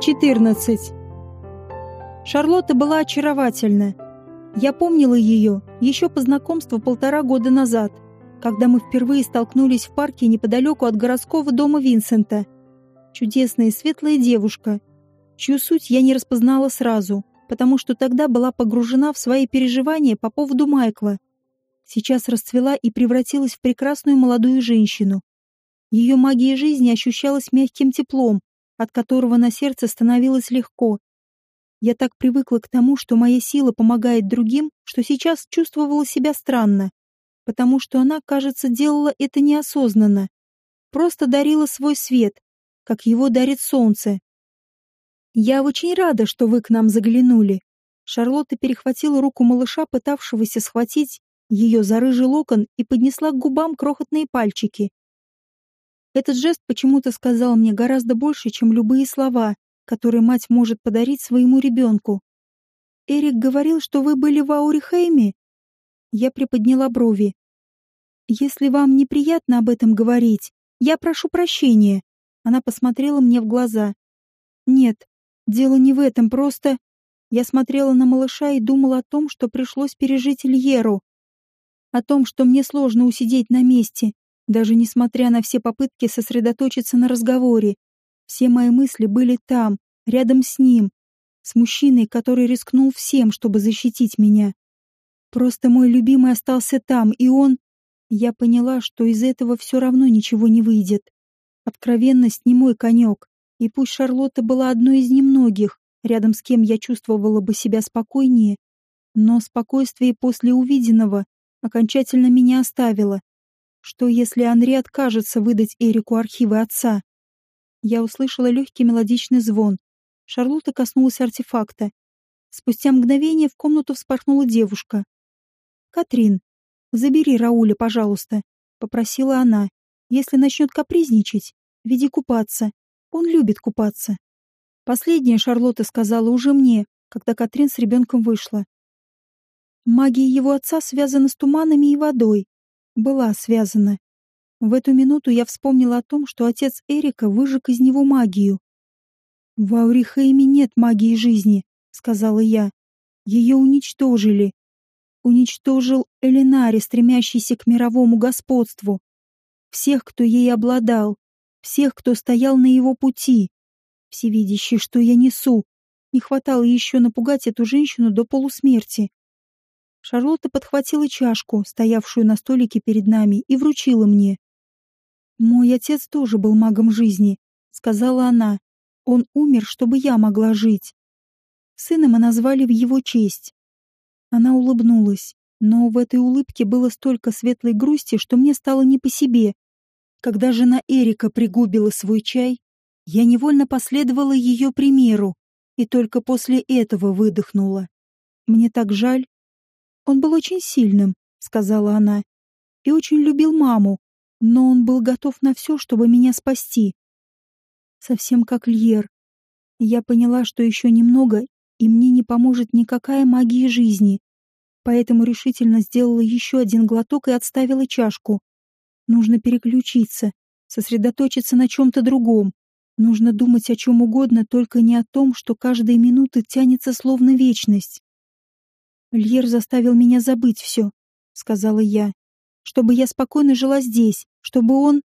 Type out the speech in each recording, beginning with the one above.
14. Шарлотта была очаровательна. Я помнила ее еще по знакомству полтора года назад, когда мы впервые столкнулись в парке неподалеку от городского дома Винсента. Чудесная и светлая девушка, чью суть я не распознала сразу, потому что тогда была погружена в свои переживания по поводу Майкла. Сейчас расцвела и превратилась в прекрасную молодую женщину. Ее магия жизни ощущалась мягким теплом, от которого на сердце становилось легко. Я так привыкла к тому, что моя сила помогает другим, что сейчас чувствовала себя странно, потому что она, кажется, делала это неосознанно. Просто дарила свой свет, как его дарит солнце. «Я очень рада, что вы к нам заглянули». Шарлотта перехватила руку малыша, пытавшегося схватить ее за рыжий локон, и поднесла к губам крохотные пальчики. Этот жест почему-то сказал мне гораздо больше, чем любые слова, которые мать может подарить своему ребенку. «Эрик говорил, что вы были в Аурихейме?» Я приподняла брови. «Если вам неприятно об этом говорить, я прошу прощения». Она посмотрела мне в глаза. «Нет, дело не в этом, просто...» Я смотрела на малыша и думала о том, что пришлось пережить Льеру. О том, что мне сложно усидеть на месте, даже несмотря на все попытки сосредоточиться на разговоре, все мои мысли были там, рядом с ним, с мужчиной, который рискнул всем, чтобы защитить меня. Просто мой любимый остался там, и он... Я поняла, что из этого все равно ничего не выйдет. Откровенность не мой конек, и пусть Шарлотта была одной из немногих, рядом с кем я чувствовала бы себя спокойнее, но спокойствие после увиденного окончательно меня оставило, что, если Анри откажется выдать Эрику архивы отца? Я услышала легкий мелодичный звон. Шарлотта коснулась артефакта. Спустя мгновение в комнату вспорхнула девушка. «Катрин, забери Рауля, пожалуйста», — попросила она. «Если начнет капризничать, веди купаться. Он любит купаться». Последнее Шарлотта сказала уже мне, когда Катрин с ребенком вышла. Магия его отца связана с туманами и водой была связана. В эту минуту я вспомнила о том, что отец Эрика выжег из него магию. «В Аурихейме нет магии жизни», — сказала я. «Ее уничтожили. Уничтожил Элинари, стремящийся к мировому господству. Всех, кто ей обладал, всех, кто стоял на его пути. Всевидящий, что я несу. Не хватало еще напугать эту женщину до полусмерти. Шарлотта подхватила чашку, стоявшую на столике перед нами, и вручила мне. «Мой отец тоже был магом жизни», — сказала она. «Он умер, чтобы я могла жить. Сына мы назвали в его честь». Она улыбнулась, но в этой улыбке было столько светлой грусти, что мне стало не по себе. Когда жена Эрика пригубила свой чай, я невольно последовала ее примеру и только после этого выдохнула. Мне так жаль, он был очень сильным, сказала она, и очень любил маму, но он был готов на все, чтобы меня спасти. Совсем как Льер. Я поняла, что еще немного, и мне не поможет никакая магия жизни. Поэтому решительно сделала еще один глоток и отставила чашку. Нужно переключиться, сосредоточиться на чем-то другом. Нужно думать о чем угодно, только не о том, что каждая минута тянется словно вечность. Льер заставил меня забыть все, сказала я, чтобы я спокойно жила здесь, чтобы он,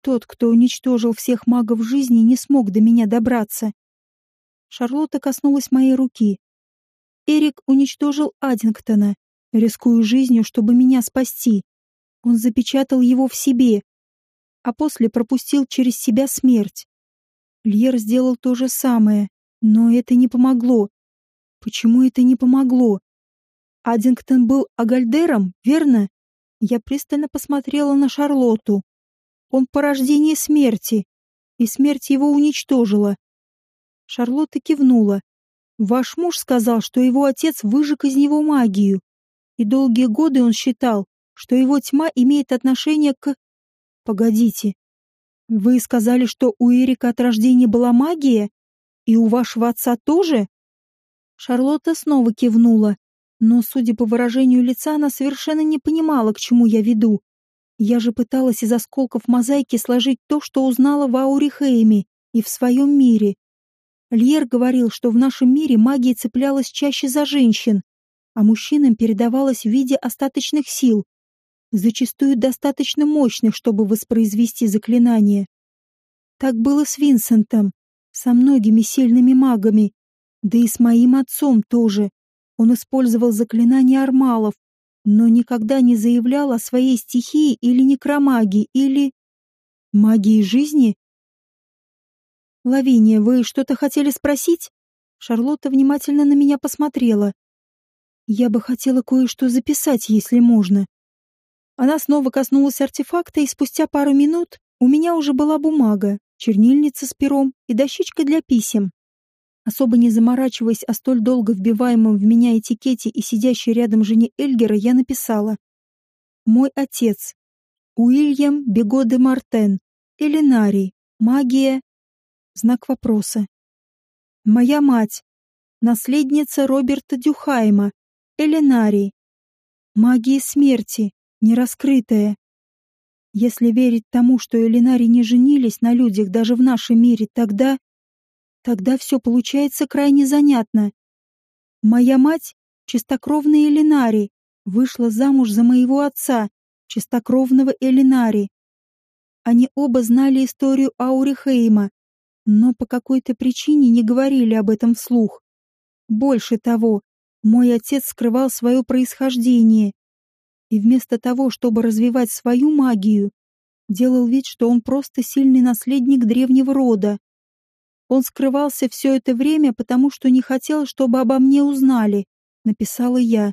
тот, кто уничтожил всех магов жизни, не смог до меня добраться. Шарлотта коснулась моей руки. Эрик уничтожил Аддингтона, рискуя жизнью, чтобы меня спасти. Он запечатал его в себе, а после пропустил через себя смерть. Льер сделал то же самое, но это не помогло. Почему это не помогло? Аддингтон был Агальдером, верно? Я пристально посмотрела на Шарлотту. Он порождение смерти, и смерть его уничтожила. Шарлотта кивнула. Ваш муж сказал, что его отец выжег из него магию, и долгие годы он считал, что его тьма имеет отношение к... Погодите. Вы сказали, что у Эрика от рождения была магия? И у вашего отца тоже? Шарлотта снова кивнула, но, судя по выражению лица, она совершенно не понимала, к чему я веду. Я же пыталась из осколков мозаики сложить то, что узнала в Аурихейме и в своем мире. Льер говорил, что в нашем мире магия цеплялась чаще за женщин, а мужчинам передавалась в виде остаточных сил, зачастую достаточно мощных, чтобы воспроизвести заклинание. Так было с Винсентом, со многими сильными магами, да и с моим отцом тоже. Он использовал заклинания армалов, но никогда не заявлял о своей стихии или некромагии, или... магии жизни? «Лавиния, вы что-то хотели спросить?» Шарлотта внимательно на меня посмотрела. «Я бы хотела кое-что записать, если можно». Она снова коснулась артефакта, и спустя пару минут у меня уже была бумага, чернильница с пером и дощечка для писем. Особо не заморачиваясь о столь долго вбиваемом в меня этикете и сидящей рядом жене Эльгера, я написала «Мой отец. Уильям Бего де Мартен. Элинарий. Магия Знак вопроса. Моя мать. Наследница Роберта Дюхайма. Эленарий. Магия смерти. Нераскрытая. Если верить тому, что Элинари не женились на людях даже в нашем мире, тогда... Тогда все получается крайне занятно. Моя мать, чистокровная Элинари, вышла замуж за моего отца, чистокровного Элинари. Они оба знали историю Аурихейма, но по какой-то причине не говорили об этом вслух. Больше того, мой отец скрывал свое происхождение и вместо того, чтобы развивать свою магию, делал вид, что он просто сильный наследник древнего рода. Он скрывался все это время, потому что не хотел, чтобы обо мне узнали, написала я.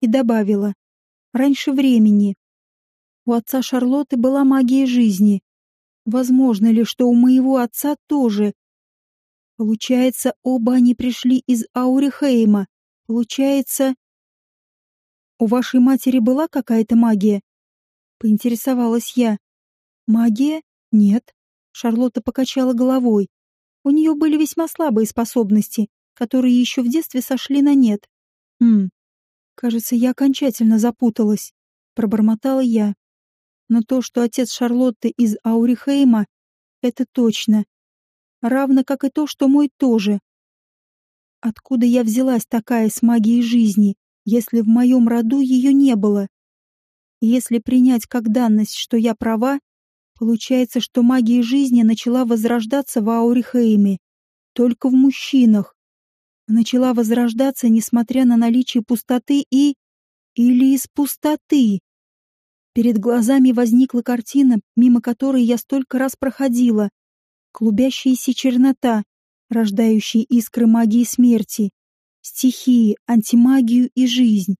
И добавила. Раньше времени. У отца Шарлотты была магия жизни, Возможно ли, что у моего отца тоже? Получается, оба они пришли из Аурихейма. Получается... У вашей матери была какая-то магия? Поинтересовалась я. Магия? Нет. Шарлотта покачала головой. У нее были весьма слабые способности, которые еще в детстве сошли на нет. Хм, кажется, я окончательно запуталась. Пробормотала я. Но то, что отец Шарлотты из Аурихейма, это точно. Равно как и то, что мой тоже. Откуда я взялась такая с магией жизни, если в моем роду ее не было? Если принять как данность, что я права, получается, что магия жизни начала возрождаться в Аурихейме, только в мужчинах. Начала возрождаться, несмотря на наличие пустоты и... или из пустоты. Перед глазами возникла картина, мимо которой я столько раз проходила. Клубящаяся чернота, рождающая искры магии смерти, стихии, антимагию и жизнь.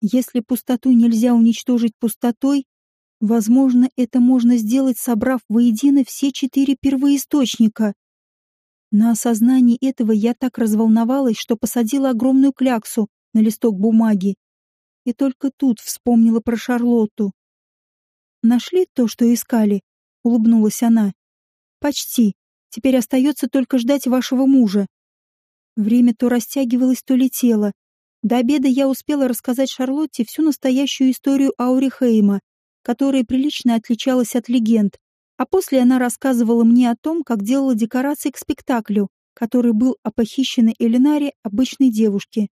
Если пустоту нельзя уничтожить пустотой, возможно, это можно сделать, собрав воедино все четыре первоисточника. На осознании этого я так разволновалась, что посадила огромную кляксу на листок бумаги и только тут вспомнила про Шарлотту. «Нашли то, что искали?» — улыбнулась она. «Почти. Теперь остается только ждать вашего мужа». Время то растягивалось, то летело. До обеда я успела рассказать Шарлотте всю настоящую историю Аури Хейма, которая прилично отличалась от легенд, а после она рассказывала мне о том, как делала декорации к спектаклю, который был о похищенной Элинаре обычной девушке.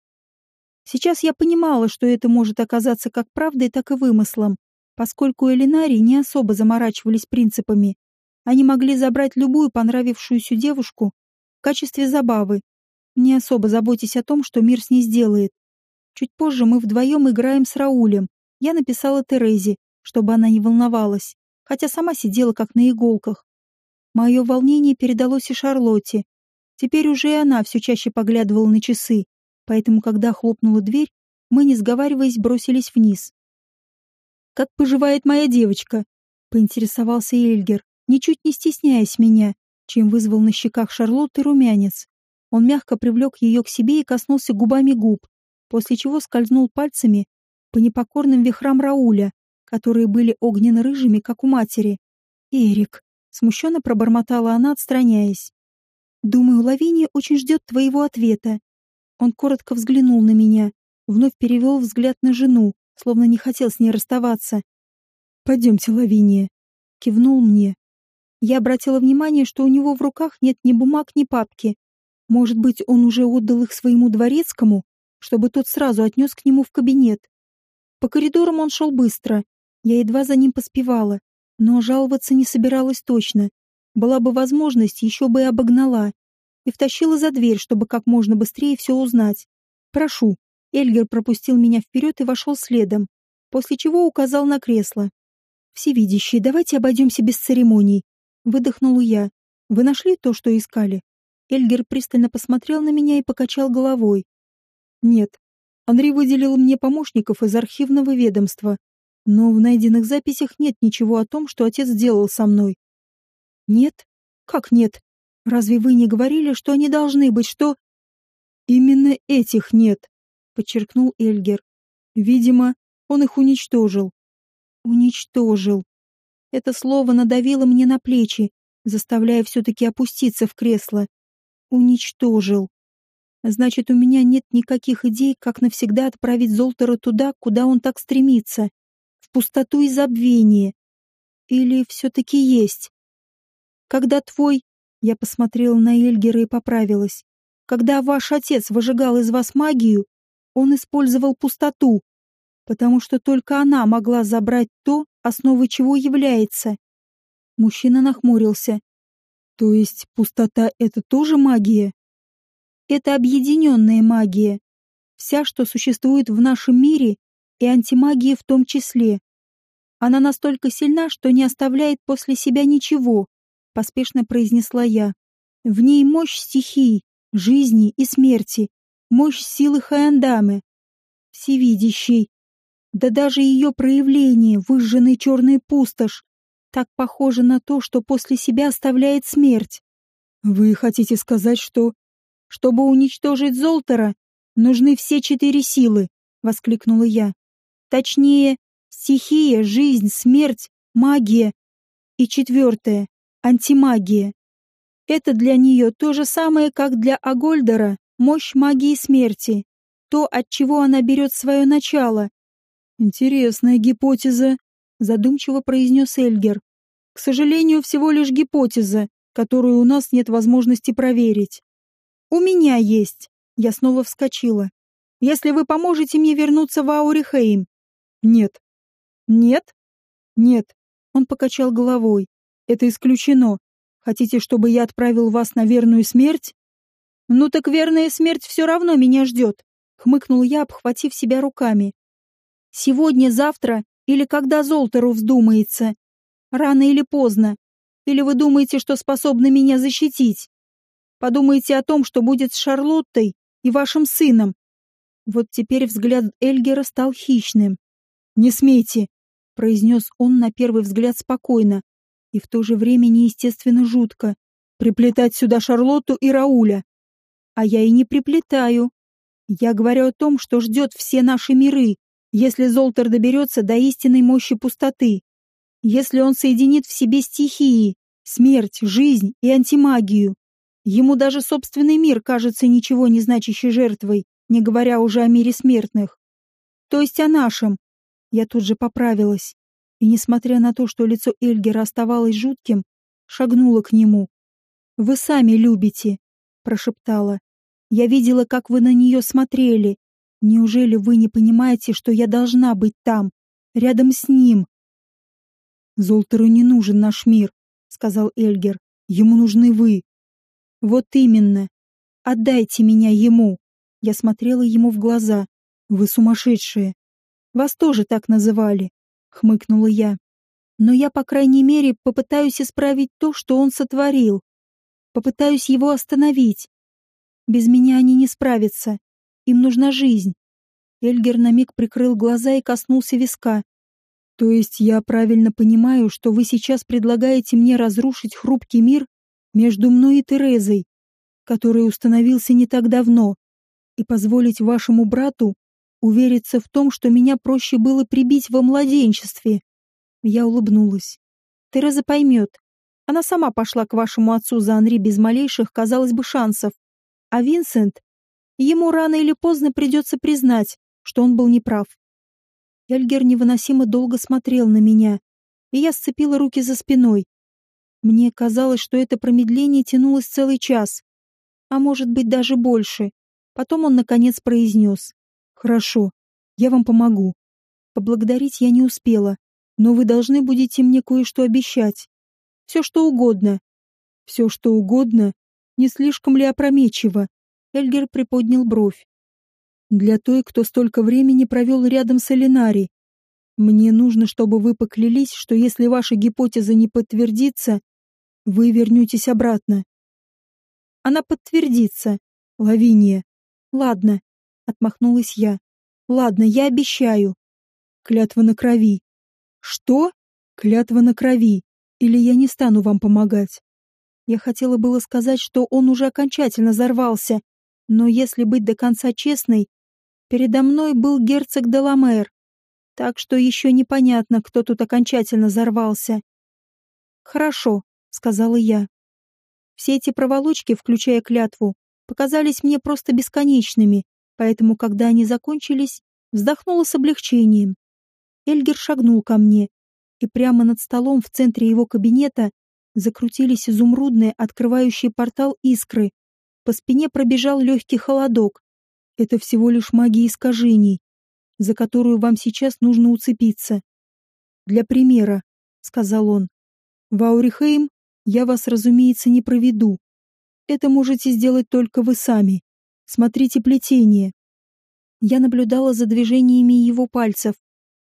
Сейчас я понимала, что это может оказаться как правдой, так и вымыслом, поскольку Элинарии не особо заморачивались принципами. Они могли забрать любую понравившуюся девушку в качестве забавы, не особо заботясь о том, что мир с ней сделает. Чуть позже мы вдвоем играем с Раулем. Я написала Терезе, чтобы она не волновалась, хотя сама сидела как на иголках. Мое волнение передалось и Шарлотте. Теперь уже и она все чаще поглядывала на часы, поэтому, когда хлопнула дверь, мы, не сговариваясь, бросились вниз. «Как поживает моя девочка?» — поинтересовался Эльгер, ничуть не стесняясь меня, чем вызвал на щеках Шарлотты румянец. Он мягко привлек ее к себе и коснулся губами губ, после чего скользнул пальцами по непокорным вихрам Рауля, которые были огненно-рыжими, как у матери. «Эрик», — смущенно пробормотала она, отстраняясь. «Думаю, Лавиния очень ждет твоего ответа. Он коротко взглянул на меня, вновь перевел взгляд на жену, словно не хотел с ней расставаться. «Пойдемте, Лавиния», — кивнул мне. Я обратила внимание, что у него в руках нет ни бумаг, ни папки, Может быть, он уже отдал их своему дворецкому, чтобы тот сразу отнес к нему в кабинет. По коридорам он шел быстро. Я едва за ним поспевала, но жаловаться не собиралась точно. Была бы возможность, еще бы и обогнала. И втащила за дверь, чтобы как можно быстрее все узнать. «Прошу». Эльгер пропустил меня вперед и вошел следом, после чего указал на кресло. «Всевидящий, давайте обойдемся без церемоний», — выдохнула я. «Вы нашли то, что искали?» Эльгер пристально посмотрел на меня и покачал головой. «Нет. Андрей выделил мне помощников из архивного ведомства, но в найденных записях нет ничего о том, что отец сделал со мной». «Нет? Как нет? Разве вы не говорили, что они должны быть, что...» «Именно этих нет», — подчеркнул Эльгер. «Видимо, он их уничтожил». «Уничтожил». Это слово надавило мне на плечи, заставляя все-таки опуститься в кресло. Уничтожил. Значит, у меня нет никаких идей, как навсегда отправить Золтера туда, куда он так стремится. Пустоту и забвение. Или все-таки есть? Когда твой... Я посмотрела на Эльгера и поправилась. Когда ваш отец выжигал из вас магию, он использовал пустоту, потому что только она могла забрать то, основой чего является. Мужчина нахмурился. То есть пустота — это тоже магия? Это объединенная магия. Вся, что существует в нашем мире, и антимагия в том числе. Она настолько сильна, что не оставляет после себя ничего, поспешно произнесла я. В ней мощь стихий, жизни и смерти, мощь силы Хаяндамы. Всевидящий. Да даже ее проявление, выжженный черный пустошь, так похоже на то, что после себя оставляет смерть. Вы хотите сказать, что... Чтобы уничтожить Золтера, нужны все четыре силы, воскликнула я. Точнее, стихия, жизнь, смерть, магия и четвертое — антимагия. Это для нее то же самое, как для Агольдера мощь магии смерти, то, от чего она берет свое начало. Интересная гипотеза, задумчиво произнес Эльгер. К сожалению, всего лишь гипотеза, которую у нас нет возможности проверить. У меня есть. Я снова вскочила. Если вы поможете мне вернуться в Аурихейм. Нет. Нет? Нет. Он покачал головой. Это исключено. Хотите, чтобы я отправил вас на верную смерть? Ну так верная смерть все равно меня ждет. Хмыкнул я, обхватив себя руками. Сегодня, завтра или когда Золтеру вздумается. Рано или поздно. Или вы думаете, что способны меня защитить? Подумайте о том, что будет с Шарлоттой и вашим сыном. Вот теперь взгляд Эльгера стал хищным. «Не смейте», — произнес он на первый взгляд спокойно и в то же время неестественно жутко, «приплетать сюда Шарлотту и Рауля». А я и не приплетаю. Я говорю о том, что ждет все наши миры, если Золтер доберется до истинной мощи пустоты, если он соединит в себе стихии, смерть, жизнь и антимагию, ему даже собственный мир кажется ничего не значащей жертвой, не говоря уже о мире смертных. То есть о нашем. Я тут же поправилась. И, несмотря на то, что лицо Эльгера оставалось жутким, шагнула к нему. «Вы сами любите», — прошептала. «Я видела, как вы на нее смотрели, Неужели вы не понимаете, что я должна быть там, рядом с ним? Золтеру не нужен наш мир, сказал Эльгер. Ему нужны вы. Вот именно. Отдайте меня ему. Я смотрела ему в глаза. Вы сумасшедшие. Вас тоже так называли, хмыкнула я. Но я, по крайней мере, попытаюсь исправить то, что он сотворил. Попытаюсь его остановить. Без меня они не справятся. Им нужна жизнь. Эльгер на миг прикрыл глаза и коснулся виска. То есть я правильно понимаю, что вы сейчас предлагаете мне разрушить хрупкий мир между мной и Терезой, который установился не так давно, и позволить вашему брату увериться в том, что меня проще было прибить во младенчестве. Я улыбнулась. Тереза поймет. Она сама пошла к вашему отцу за Анри без малейших, казалось бы, шансов. А Винсент Ему рано или поздно придется признать, что он был неправ. Эльгер невыносимо долго смотрел на меня, и я сцепила руки за спиной. Мне казалось, что это промедление тянулось целый час. а может быть даже больше. Потом он, наконец, произнес. «Хорошо, я вам помогу». Поблагодарить я не успела, но вы должны будете мне кое-что обещать. Все, что угодно. Все, что угодно? Не слишком ли опрометчиво? Эльгер приподнял бровь. Для той, кто столько времени провел рядом с Элинари. Мне нужно, чтобы вы поклялись, что если ваша гипотеза не подтвердится, вы вернетесь обратно. Она подтвердится. Лавиния. Ладно, отмахнулась я. Ладно, я обещаю. Клятва на крови. Что? Клятва на крови. Или я не стану вам помогать. Я хотела было сказать, что он уже окончательно взорвался, но если быть до конца честной, передо мной был герцог Деламер, так что еще непонятно, кто тут окончательно взорвался. «Хорошо», — сказала я. Все эти проволочки, включая клятву, показались мне просто бесконечными, поэтому, когда они закончились, вздохнула с облегчением. Эльгер шагнул ко мне, и прямо над столом в центре его кабинета закрутились изумрудные, открывающие портал искры. По спине пробежал легкий холодок. Это всего лишь магия искажений, за которую вам сейчас нужно уцепиться. Для примера, — сказал он, — в Аурихейм я вас, разумеется, не проведу. Это можете сделать только вы сами. Смотрите плетение. Я наблюдала за движениями его пальцев,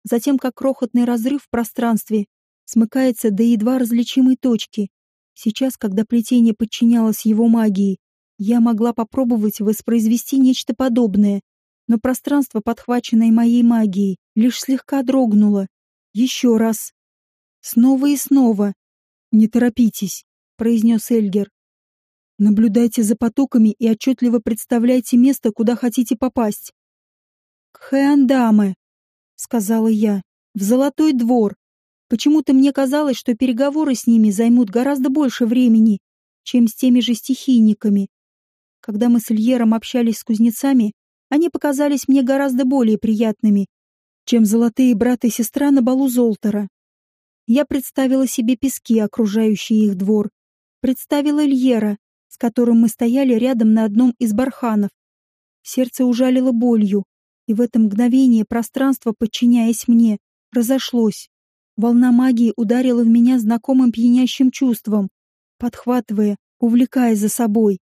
затем как крохотный разрыв в пространстве смыкается до едва различимой точки. Сейчас, когда плетение подчинялось его магии, я могла попробовать воспроизвести нечто подобное, но пространство, подхваченное моей магией, лишь слегка дрогнуло. Еще раз. Снова и снова. «Не торопитесь», — произнес Эльгер. «Наблюдайте за потоками и отчетливо представляйте место, куда хотите попасть». «К Хэандаме», — сказала я, — «в Золотой двор. Почему-то мне казалось, что переговоры с ними займут гораздо больше времени, чем с теми же стихийниками. Когда мы с Ильером общались с кузнецами, они показались мне гораздо более приятными, чем золотые брат и сестра на балу Золтера. Я представила себе пески, окружающие их двор, представила Ильера, с которым мы стояли рядом на одном из барханов. Сердце ужалило болью, и в это мгновение пространство, подчиняясь мне, разошлось. Волна магии ударила в меня знакомым пьянящим чувством, подхватывая, увлекая за собой.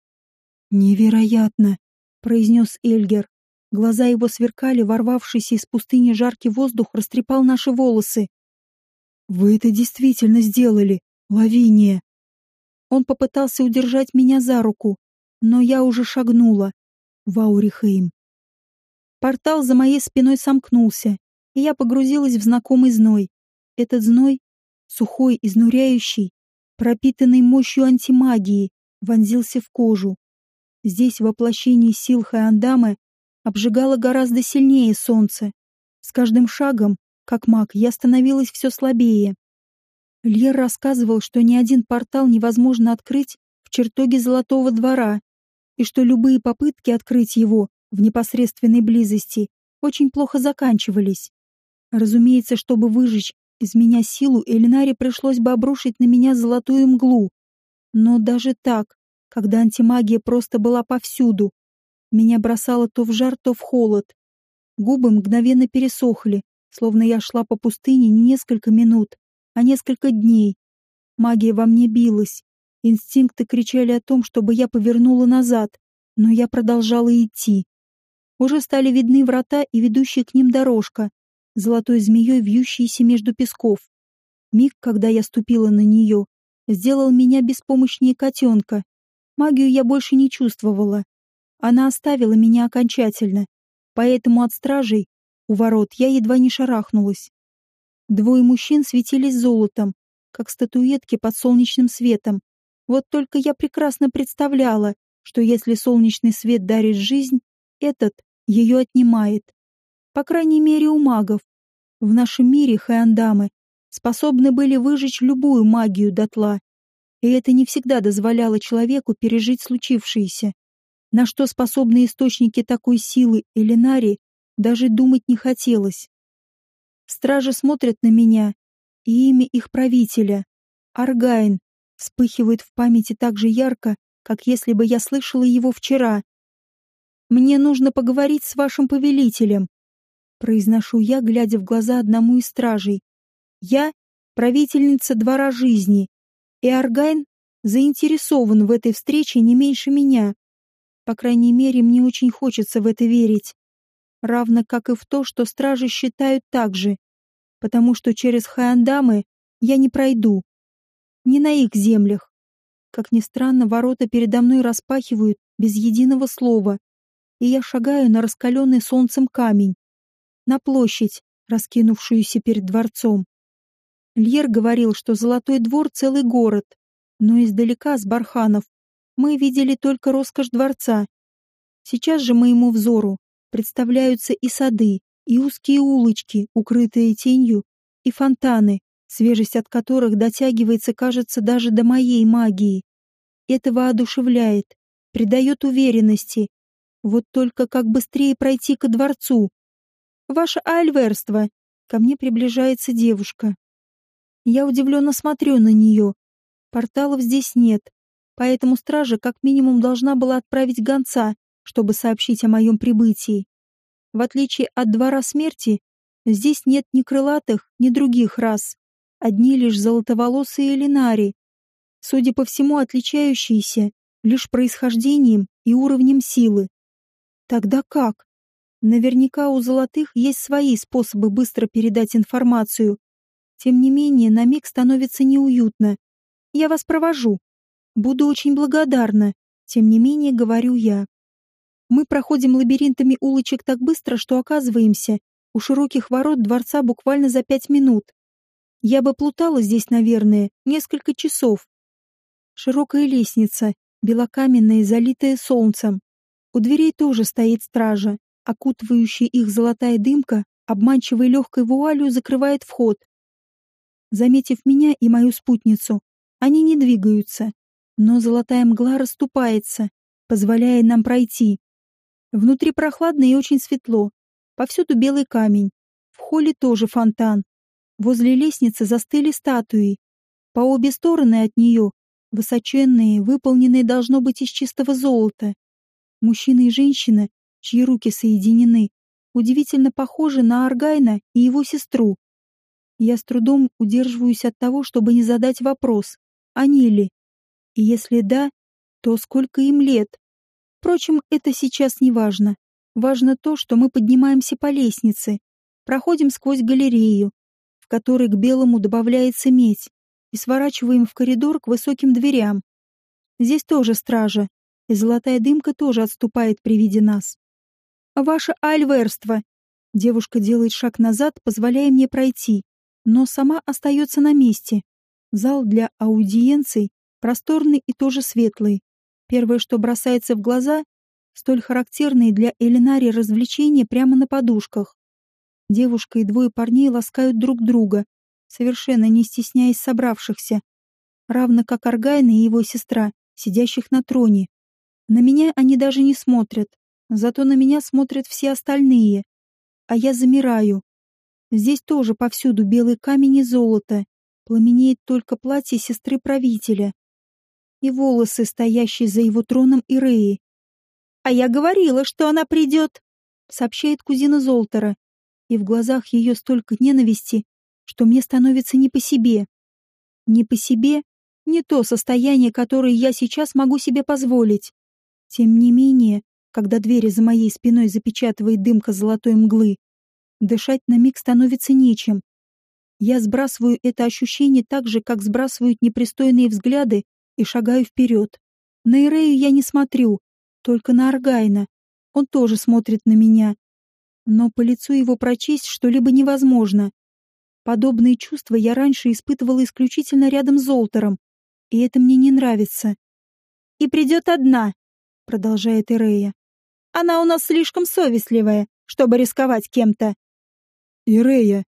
«Невероятно!» — произнес Эльгер. Глаза его сверкали, ворвавшийся из пустыни жаркий воздух растрепал наши волосы. «Вы это действительно сделали, Лавиния!» Он попытался удержать меня за руку, но я уже шагнула в Аурихейм. Портал за моей спиной сомкнулся, и я погрузилась в знакомый зной. Этот зной, сухой, изнуряющий, пропитанный мощью антимагии, вонзился в кожу. Здесь воплощение сил Хайандамы обжигало гораздо сильнее солнце. С каждым шагом, как маг, я становилась все слабее. Льер рассказывал, что ни один портал невозможно открыть в чертоге Золотого двора, и что любые попытки открыть его в непосредственной близости очень плохо заканчивались. Разумеется, чтобы выжечь из меня силу Элинаре пришлось бы обрушить на меня золотую мглу. Но даже так, когда антимагия просто была повсюду, меня бросало то в жар, то в холод. Губы мгновенно пересохли, словно я шла по пустыне не несколько минут, а несколько дней. Магия во мне билась. Инстинкты кричали о том, чтобы я повернула назад, но я продолжала идти. Уже стали видны врата и ведущая к ним дорожка, золотой змеей вьющейся между песков. Миг, когда я ступила на нее, сделал меня беспомощнее котенка. Магию я больше не чувствовала. Она оставила меня окончательно, поэтому от стражей у ворот я едва не шарахнулась. Двое мужчин светились золотом, как статуэтки под солнечным светом. Вот только я прекрасно представляла, что если солнечный свет дарит жизнь, этот ее отнимает. По крайней мере, у магов. В нашем мире хэандамы способны были выжечь любую магию дотла, и это не всегда дозволяло человеку пережить случившееся. На что способны источники такой силы Элинари, даже думать не хотелось. Стражи смотрят на меня, и имя их правителя, Аргайн, вспыхивает в памяти так же ярко, как если бы я слышала его вчера. «Мне нужно поговорить с вашим повелителем», — произношу я, глядя в глаза одному из стражей. «Я — правительница двора жизни, и Аргайн заинтересован в этой встрече не меньше меня. По крайней мере, мне очень хочется в это верить. Равно как и в то, что стражи считают так же, потому что через Хайандамы я не пройду. Не на их землях. Как ни странно, ворота передо мной распахивают без единого слова, и я шагаю на раскаленный солнцем камень, на площадь, раскинувшуюся перед дворцом. Льер говорил, что Золотой двор — целый город, но издалека, с барханов, мы видели только роскошь дворца. Сейчас же моему взору представляются и сады, и узкие улочки, укрытые тенью, и фонтаны, свежесть от которых дотягивается, кажется, даже до моей магии. Это воодушевляет, придает уверенности. Вот только как быстрее пройти ко дворцу. Ваше альверство! Ко мне приближается девушка. Я удивленно смотрю на нее. Порталов здесь нет, поэтому стража как минимум должна была отправить гонца, чтобы сообщить о моем прибытии. В отличие от двора смерти, здесь нет ни крылатых, ни других рас. Одни лишь золотоволосые линари, судя по всему, отличающиеся лишь происхождением и уровнем силы. Тогда как? Наверняка у золотых есть свои способы быстро передать информацию. Тем не менее, на миг становится неуютно. Я вас провожу. Буду очень благодарна. Тем не менее, говорю я. Мы проходим лабиринтами улочек так быстро, что оказываемся у широких ворот дворца буквально за пять минут. Я бы плутала здесь, наверное, несколько часов. Широкая лестница, белокаменная, залитая солнцем. У дверей тоже стоит стража, окутывающая их золотая дымка, обманчивой легкой вуалью закрывает вход. Заметив меня и мою спутницу, они не двигаются, но золотая мгла расступается, позволяя нам пройти. Внутри прохладно и очень светло. Повсюду белый камень. В холле тоже фонтан. Возле лестницы застыли статуи. По обе стороны от нее высоченные, выполненные должно быть из чистого золота. Мужчина и женщина, чьи руки соединены, удивительно похожи на Аргайна и его сестру. Я с трудом удерживаюсь от того, чтобы не задать вопрос, они ли? И если да, то сколько им лет? Впрочем, это сейчас не важно. Важно то, что мы поднимаемся по лестнице, проходим сквозь галерею, в которой к белому добавляется медь, и сворачиваем в коридор к высоким дверям. Здесь тоже стража, и золотая дымка тоже отступает при виде нас. «Ваше альверство!» Девушка делает шаг назад, позволяя мне пройти, но сама остается на месте. Зал для аудиенций просторный и тоже светлый. Первое, что бросается в глаза, столь характерные для Элинари развлечения прямо на подушках. Девушка и двое парней ласкают друг друга, совершенно не стесняясь собравшихся, равно как Аргайна и его сестра, сидящих на троне. На меня они даже не смотрят, зато на меня смотрят все остальные. А я замираю. Здесь тоже повсюду белый камень и золото. Пламенеет только платье сестры правителя и волосы, стоящие за его троном Иреи. «А я говорила, что она придет!» — сообщает кузина Золтера, и в глазах ее столько ненависти, что мне становится не по себе. Не по себе — не то состояние, которое я сейчас могу себе позволить. Тем не менее, когда двери за моей спиной запечатывает дымка золотой мглы, дышать на миг становится нечем. Я сбрасываю это ощущение так же, как сбрасывают непристойные взгляды и шагаю вперед. На Ирею я не смотрю, только на Аргайна. Он тоже смотрит на меня. Но по лицу его прочесть что-либо невозможно. Подобные чувства я раньше испытывала исключительно рядом с Золтером, и это мне не нравится. «И придет одна», — продолжает Ирея. «Она у нас слишком совестливая, чтобы рисковать кем-то». «Ирея».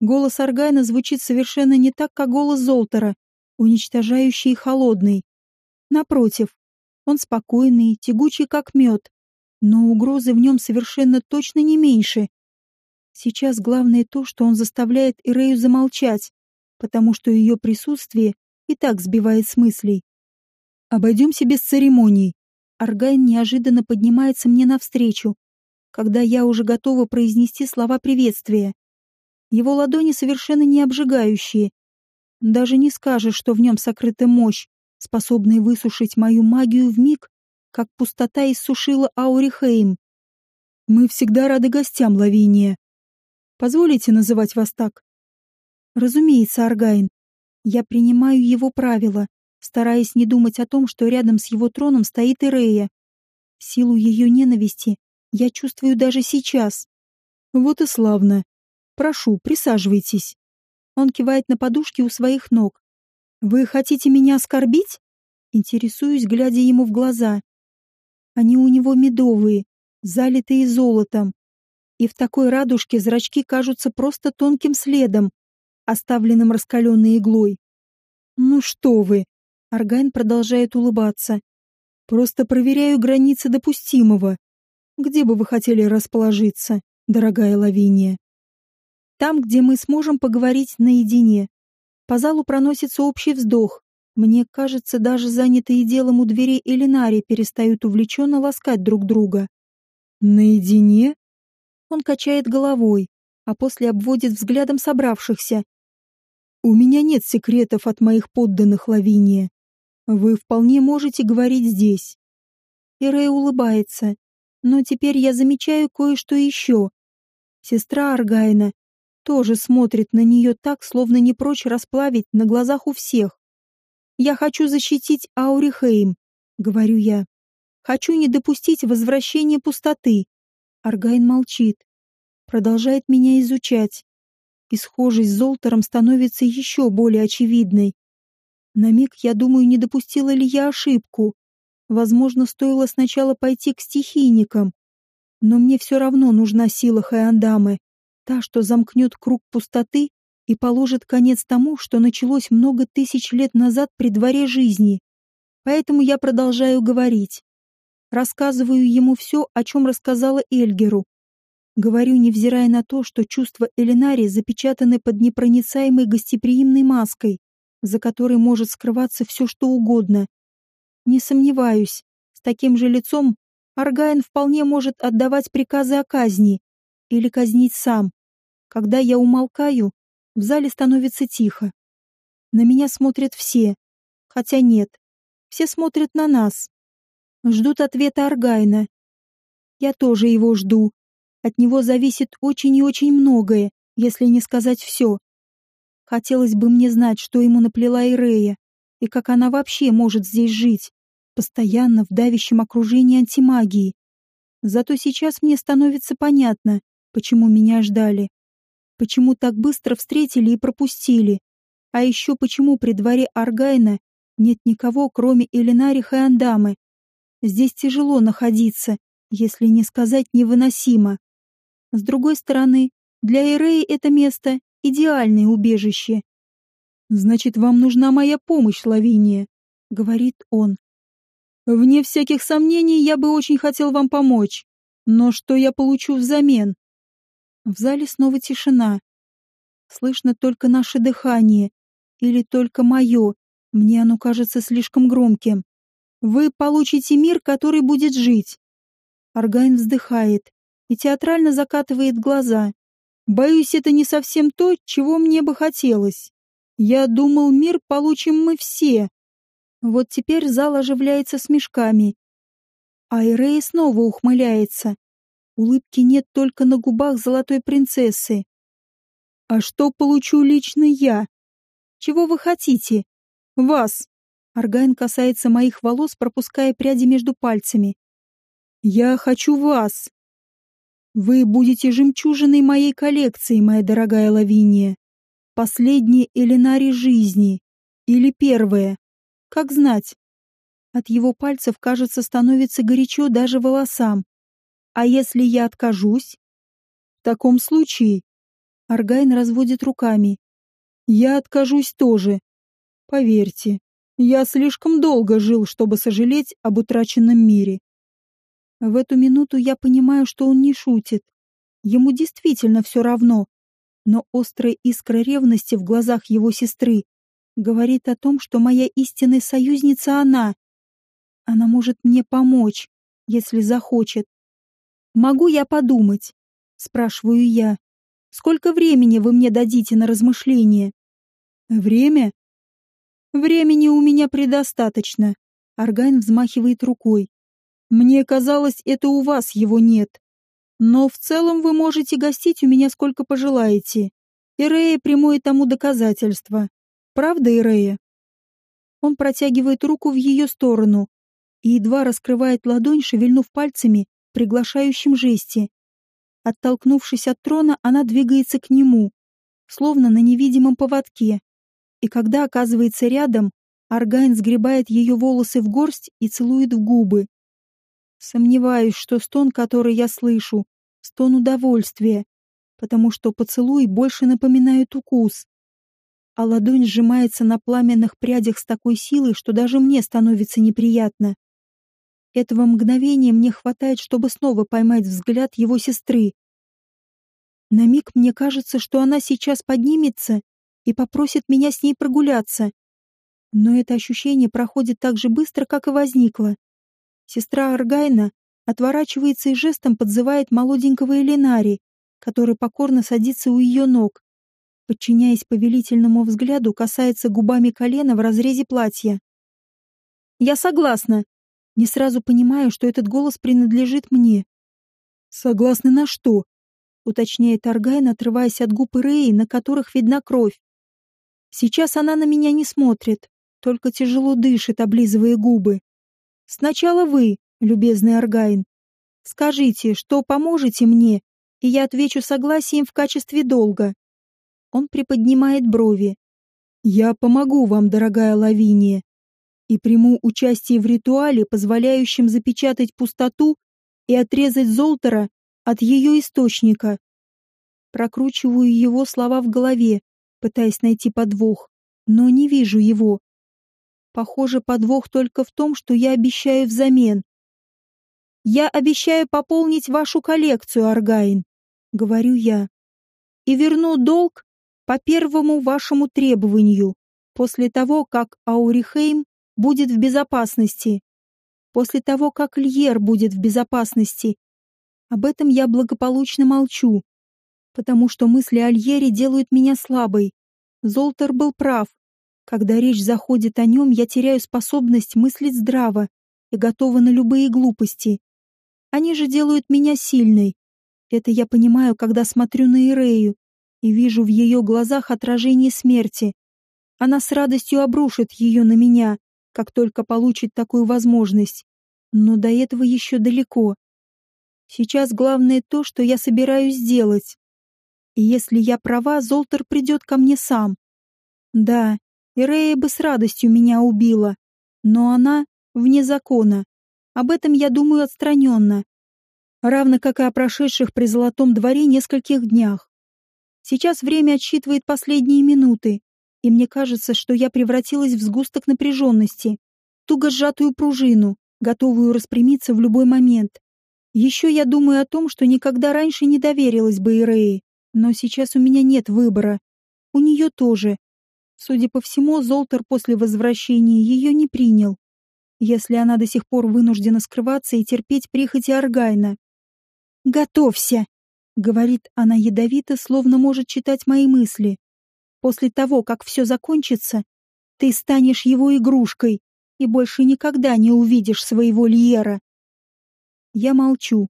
Голос Аргайна звучит совершенно не так, как голос Золтера, уничтожающий и холодный. Напротив, он спокойный, тягучий как мед, но угрозы в нем совершенно точно не меньше. Сейчас главное то, что он заставляет Ирею замолчать, потому что ее присутствие и так сбивает с мыслей. Обойдемся без церемоний. Аргайн неожиданно поднимается мне навстречу, когда я уже готова произнести слова приветствия. Его ладони совершенно не обжигающие. Даже не скажешь, что в нем сокрыта мощь, способная высушить мою магию в миг, как пустота иссушила Аурихейм. Мы всегда рады гостям, Лавиния. Позволите называть вас так? Разумеется, Аргайн. Я принимаю его правила, стараясь не думать о том, что рядом с его троном стоит Ирея. Силу ее ненависти я чувствую даже сейчас. Вот и славно. Прошу, присаживайтесь. Он кивает на подушке у своих ног. Вы хотите меня оскорбить? Интересуюсь, глядя ему в глаза. Они у него медовые, залитые золотом. И в такой радужке зрачки кажутся просто тонким следом, оставленным раскаленной иглой. «Ну что вы!» — Аргайн продолжает улыбаться. «Просто проверяю границы допустимого. Где бы вы хотели расположиться, дорогая Лавиния?» «Там, где мы сможем поговорить наедине». По залу проносится общий вздох. Мне кажется, даже занятые делом у дверей Элинари перестают увлеченно ласкать друг друга. «Наедине?» Он качает головой, а после обводит взглядом собравшихся. «У меня нет секретов от моих подданных, Лавиния. Вы вполне можете говорить здесь». Ирей улыбается, но теперь я замечаю кое-что еще. Сестра Аргайна тоже смотрит на нее так, словно не прочь расплавить на глазах у всех. «Я хочу защитить Аурихейм», — говорю я. «Хочу не допустить возвращения пустоты». Аргайн молчит, продолжает меня изучать. И схожесть с Золтером становится еще более очевидной. На миг я думаю, не допустила ли я ошибку. Возможно, стоило сначала пойти к стихийникам. Но мне все равно нужна сила Хайандамы, та, что замкнет круг пустоты и положит конец тому, что началось много тысяч лет назад при дворе жизни. Поэтому я продолжаю говорить. Рассказываю ему все, о чем рассказала Эльгеру. Говорю, невзирая на то, что чувства Элинари запечатаны под непроницаемой гостеприимной маской за которой может скрываться все, что угодно. Не сомневаюсь, с таким же лицом Аргайн вполне может отдавать приказы о казни или казнить сам. Когда я умолкаю, в зале становится тихо. На меня смотрят все, хотя нет, все смотрят на нас. Ждут ответа Аргайна. Я тоже его жду. От него зависит очень и очень многое, если не сказать все. Хотелось бы мне знать, что ему наплела Ирея, и как она вообще может здесь жить, постоянно в давящем окружении антимагии. Зато сейчас мне становится понятно, почему меня ждали. Почему так быстро встретили и пропустили. А еще почему при дворе Аргайна нет никого, кроме Элинари Андамы. Здесь тяжело находиться, если не сказать невыносимо. С другой стороны, для Иреи это место идеальное убежище. Значит, вам нужна моя помощь, Лавиния, говорит он. Вне всяких сомнений, я бы очень хотел вам помочь. Но что я получу взамен? В зале снова тишина. Слышно только наше дыхание. Или только мое. Мне оно кажется слишком громким. Вы получите мир, который будет жить. Аргайн вздыхает и театрально закатывает глаза. Боюсь, это не совсем то, чего мне бы хотелось. Я думал, мир получим мы все. Вот теперь зал оживляется смешками. А Ирей снова ухмыляется. Улыбки нет только на губах золотой принцессы. А что получу лично я? Чего вы хотите? Вас. Аргайн касается моих волос, пропуская пряди между пальцами. Я хочу вас. Вы будете жемчужиной моей коллекции, моя дорогая Лавиния. Последняя Элинари жизни. Или первая. Как знать. От его пальцев, кажется, становится горячо даже волосам. А если я откажусь? В таком случае... Аргайн разводит руками. Я откажусь тоже. Поверьте, я слишком долго жил, чтобы сожалеть об утраченном мире. В эту минуту я понимаю, что он не шутит. Ему действительно все равно. Но острая искра ревности в глазах его сестры говорит о том, что моя истинная союзница она, может мне помочь, если захочет. Могу я подумать? Спрашиваю я. Сколько времени вы мне дадите на размышление? Время? Времени у меня предостаточно. Аргайн взмахивает рукой. Мне казалось, это у вас его нет. Но в целом вы можете гостить у меня сколько пожелаете. Ирея прямое тому доказательство. Правда, Ирея? Он протягивает руку в ее сторону и едва раскрывает ладонь, шевельнув пальцами приглашающем жесте. Оттолкнувшись от трона, она двигается к нему, словно на невидимом поводке. И когда оказывается рядом, Аргайн сгребает ее волосы в горсть и целует в губы. Сомневаюсь, что стон, который я слышу, стон удовольствия, потому что поцелуй больше напоминает укус. А ладонь сжимается на пламенных прядях с такой силой, что даже мне становится неприятно. Этого мгновения мне хватает, чтобы снова поймать взгляд его сестры. На миг мне кажется, что она сейчас поднимется и попросит меня с ней прогуляться. Но это ощущение проходит так же быстро, как и возникло. Сестра Аргайна отворачивается и жестом подзывает молоденького Элинари, который покорно садится у ее ног. Подчиняясь повелительному взгляду, касается губами колена в разрезе платья. «Я согласна», не сразу понимаю, что этот голос принадлежит мне. «Согласны на что?» — уточняет Аргайн, отрываясь от губ Иреи, на которых видна кровь. Сейчас она на меня не смотрит, только тяжело дышит, облизывая губы. «Сначала вы, любезный Аргайн. Скажите, что поможете мне, и я отвечу согласием в качестве долга». Он приподнимает брови. «Я помогу вам, дорогая Лавиния и приму участие в ритуале, позволяющем запечатать пустоту и отрезать Золтера от ее источника. Прокручиваю его слова в голове, пытаясь найти подвох, но не вижу его. Похоже, подвох только в том, что я обещаю взамен. «Я обещаю пополнить вашу коллекцию, Аргайн», — говорю я, «и верну долг по первому вашему требованию, после того, как Аурихейм будет в безопасности. После того, как Льер будет в безопасности. Об этом я благополучно молчу, потому что мысли о Льере делают меня слабой. Золтер был прав. Когда речь заходит о нем, я теряю способность мыслить здраво и готова на любые глупости. Они же делают меня сильной. Это я понимаю, когда смотрю на Ирею и вижу в ее глазах отражение смерти. Она с радостью обрушит ее на меня, как только получит такую возможность. Но до этого еще далеко. Сейчас главное то, что я собираюсь сделать. И если я права, Золтер придет ко мне сам. Да, Ирея бы с радостью меня убила, но она вне закона. Об этом я думаю отстраненно. Равно как и о прошедших при Золотом дворе нескольких днях. Сейчас время отсчитывает последние минуты, и мне кажется, что я превратилась в сгусток напряженности, туго сжатую пружину, готовую распрямиться в любой момент. Еще я думаю о том, что никогда раньше не доверилась бы Ирее, но сейчас у меня нет выбора. У нее тоже. Судя по всему, Золтер после возвращения ее не принял, если она до сих пор вынуждена скрываться и терпеть прихоти Аргайна. «Готовься!» — говорит она ядовито, словно может читать мои мысли. После того, как все закончится, ты станешь его игрушкой и больше никогда не увидишь своего Льера. Я молчу.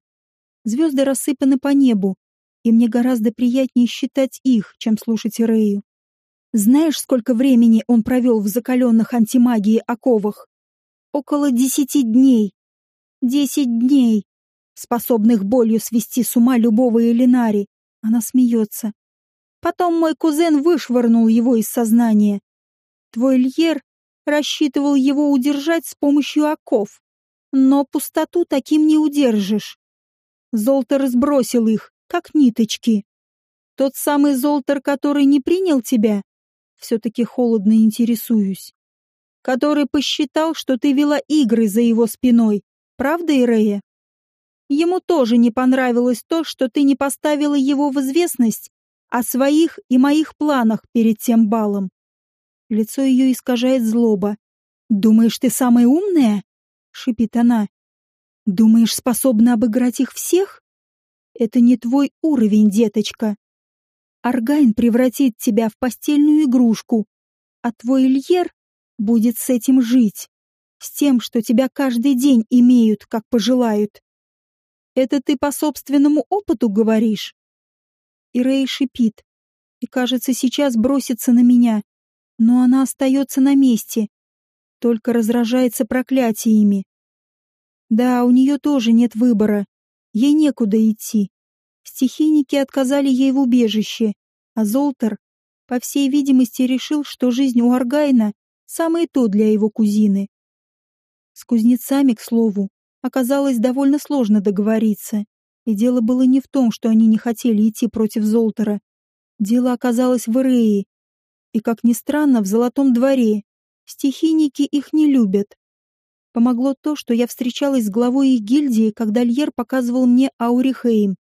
Звезды рассыпаны по небу, и мне гораздо приятнее считать их, чем слушать Ирею. Знаешь, сколько времени он провел в закаленных антимагии оковах? Около десяти дней. Десять дней, способных болью свести с ума любого Элинари. Она смеется. Потом мой кузен вышвырнул его из сознания. Твой Льер рассчитывал его удержать с помощью оков, но пустоту таким не удержишь. Золтер сбросил их, как ниточки. Тот самый Золтер, который не принял тебя? Все-таки холодно интересуюсь. Который посчитал, что ты вела игры за его спиной. Правда, Ирея? Ему тоже не понравилось то, что ты не поставила его в известность о своих и моих планах перед тем балом. Лицо ее искажает злоба. «Думаешь, ты самая умная?» шипит она. Думаешь, способна обыграть их всех? Это не твой уровень, деточка. Аргайн превратит тебя в постельную игрушку, а твой Ильер будет с этим жить, с тем, что тебя каждый день имеют, как пожелают. Это ты по собственному опыту говоришь? И Рэй шипит, и, кажется, сейчас бросится на меня, но она остается на месте, только разражается проклятиями. Да, у нее тоже нет выбора, ей некуда идти. Стихийники отказали ей в убежище, а Золтер, по всей видимости, решил, что жизнь у Аргайна самое то для его кузины. С кузнецами, к слову, оказалось довольно сложно договориться, и дело было не в том, что они не хотели идти против Золтера. Дело оказалось в Ирее, и, как ни странно, в Золотом дворе. Стихийники их не любят. Помогло то, что я встречалась с главой их гильдии, когда Льер показывал мне Аурихейм,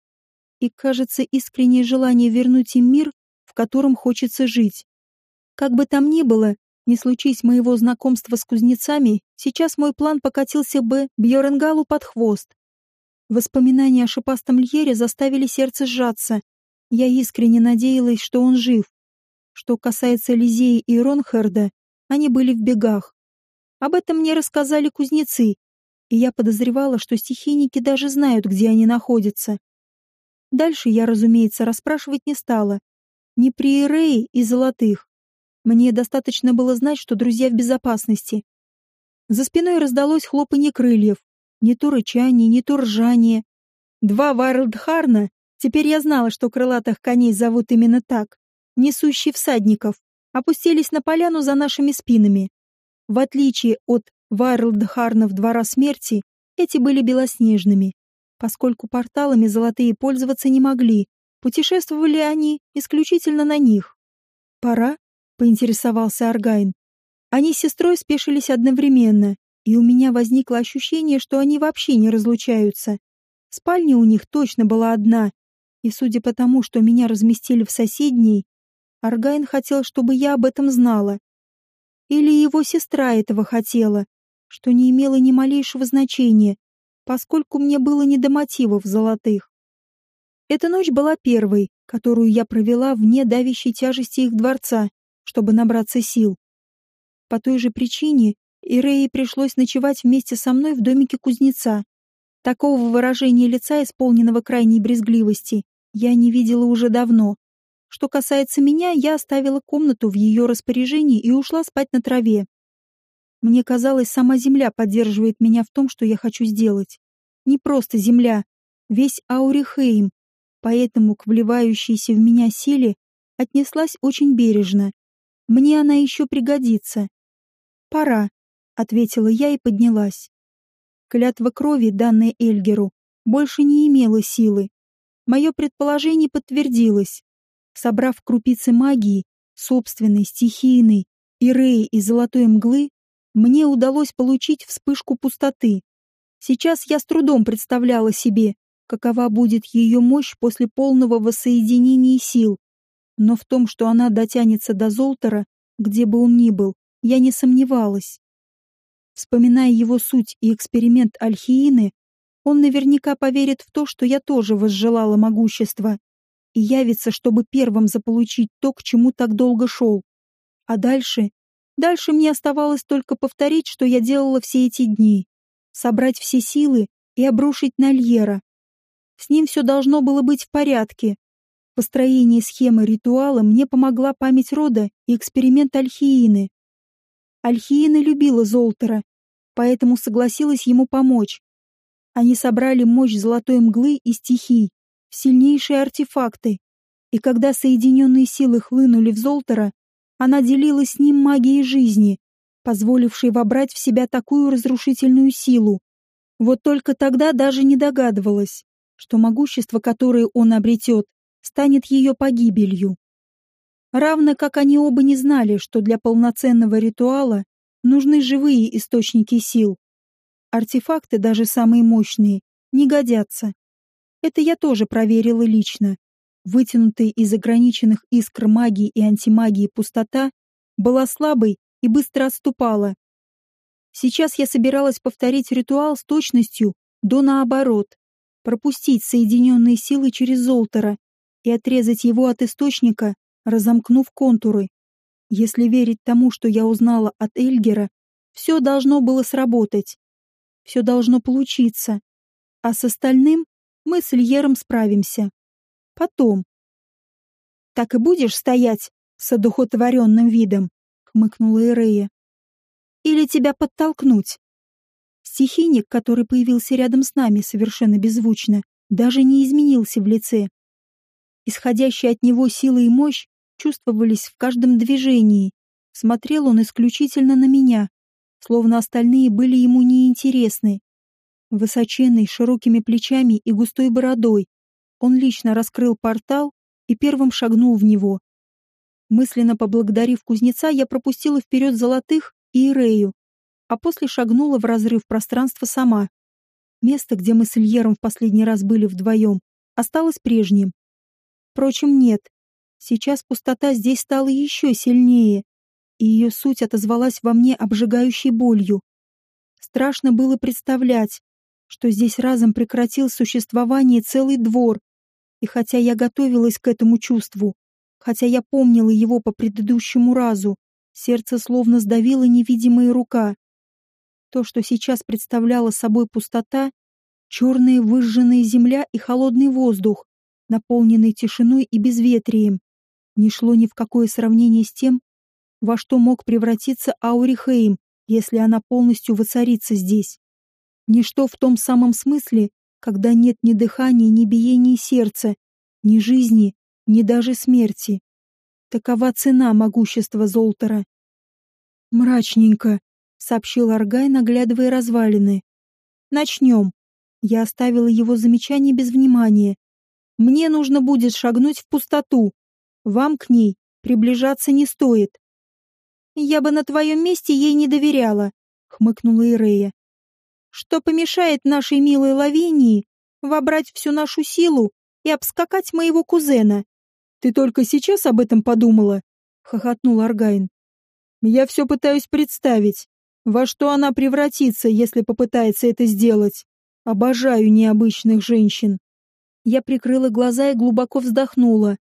и, кажется, искреннее желание вернуть им мир, в котором хочется жить. Как бы там ни было, не случись моего знакомства с кузнецами, сейчас мой план покатился бы Бьеренгалу под хвост. Воспоминания о шипастом Льере заставили сердце сжаться. Я искренне надеялась, что он жив. Что касается Лизеи и Ронхарда, они были в бегах. Об этом мне рассказали кузнецы, и я подозревала, что стихийники даже знают, где они находятся. Дальше я, разумеется, расспрашивать не стала. Не при Ирее и Золотых. Мне достаточно было знать, что друзья в безопасности. За спиной раздалось хлопанье крыльев. Не то рычание, не то ржание. Два Варлдхарна, теперь я знала, что крылатых коней зовут именно так, несущие всадников, опустились на поляну за нашими спинами. В отличие от Варлдхарнов Двора Смерти, эти были белоснежными. Поскольку порталами золотые пользоваться не могли, путешествовали они исключительно на них. «Пора?» — поинтересовался Аргайн. Они с сестрой спешились одновременно, и у меня возникло ощущение, что они вообще не разлучаются. Спальня у них точно была одна, и судя по тому, что меня разместили в соседней, Аргайн хотел, чтобы я об этом знала. Или его сестра этого хотела, что не имело ни малейшего значения, поскольку мне было не до мотивов золотых. Эта ночь была первой, которую я провела вне давящей тяжести их дворца, чтобы набраться сил. По той же причине Ирее пришлось ночевать вместе со мной в домике кузнеца. Такого выражения лица, исполненного крайней брезгливости, я не видела уже давно. Что касается меня, я оставила комнату в ее распоряжении и ушла спать на траве. Мне казалось, сама земля поддерживает меня в том, что я хочу сделать. Не просто земля, весь Аурихейм, поэтому к вливающейся в меня силе отнеслась очень бережно. Мне она еще пригодится. Пора, ответила я и поднялась. Клятва крови, данная Эльгеру, больше не имела силы. Мое предположение подтвердилось. Собрав крупицы магии, собственной, стихийной, и Реи и золотой мглы, мне удалось получить вспышку пустоты. Сейчас я с трудом представляла себе, какова будет ее мощь после полного воссоединения сил. Но в том, что она дотянется до Золтера, где бы он ни был, я не сомневалась. Вспоминая его суть и эксперимент Альхиины, он наверняка поверит в то, что я тоже возжелала могущества и явится, чтобы первым заполучить то, к чему так долго шел. А дальше Дальше мне оставалось только повторить, что я делала все эти дни. Собрать все силы и обрушить на Льера. С ним все должно было быть в порядке. Построение схемы ритуала мне помогла память рода и эксперимент Альхиины. Альхиина любила Золтера, поэтому согласилась ему помочь. Они собрали мощь золотой мглы и стихий, сильнейшие артефакты, и когда соединенные силы хлынули в Золтера, она делилась с ним магией жизни, позволившей вобрать в себя такую разрушительную силу. Вот только тогда даже не догадывалась, что могущество, которое он обретет, станет ее погибелью. Равно как они оба не знали, что для полноценного ритуала нужны живые источники сил. Артефакты, даже самые мощные, не годятся. Это я тоже проверила лично. Вытянутая из ограниченных искр магии и антимагии пустота была слабой и быстро отступала. Сейчас я собиралась повторить ритуал с точностью до наоборот, пропустить соединенные силы через Золтера и отрезать его от источника, разомкнув контуры. Если верить тому, что я узнала от Эльгера, все должно было сработать. Все должно получиться. А с остальным мы с Ильером справимся. Потом. «Так и будешь стоять с одухотворенным видом?» — хмыкнула Эрея. «Или тебя подтолкнуть?» Стихийник, который появился рядом с нами совершенно беззвучно, даже не изменился в лице. Исходящие от него сила и мощь чувствовались в каждом движении. Смотрел он исключительно на меня, словно остальные были ему неинтересны. Высоченный, широкими плечами и густой бородой, он лично раскрыл портал и первым шагнул в него. Мысленно поблагодарив кузнеца, я пропустила вперед золотых и Ирею, а после шагнула в разрыв пространства сама. Место, где мы с Ильером в последний раз были вдвоем, осталось прежним. Впрочем, нет. Сейчас пустота здесь стала еще сильнее, и ее суть отозвалась во мне обжигающей болью. Страшно было представлять, что здесь разом прекратил существование целый двор, и хотя я готовилась к этому чувству, хотя я помнила его по предыдущему разу, сердце словно сдавило невидимая рука. То, что сейчас представляла собой пустота, черная выжженная земля и холодный воздух, наполненный тишиной и безветрием, не шло ни в какое сравнение с тем, во что мог превратиться Аурихейм, если она полностью воцарится здесь. Ничто в том самом смысле, когда нет ни дыхания, ни биения сердца, ни жизни, ни даже смерти. Такова цена могущества Золтера. «Мрачненько», сообщил Аргай, наглядывая развалины. Начнем. Я оставила его замечание без внимания. Мне нужно будет шагнуть в пустоту. Вам к ней приближаться не стоит. Я бы на твоем месте ей не доверяла, хмыкнула Ирея. Что помешает нашей милой Лавинии вобрать всю нашу силу и обскакать моего кузена? Ты только сейчас об этом подумала? хохотнул Аргайн. Я все пытаюсь представить. Во что она превратится, если попытается это сделать? Обожаю необычных женщин. Я прикрыла глаза и глубоко вздохнула.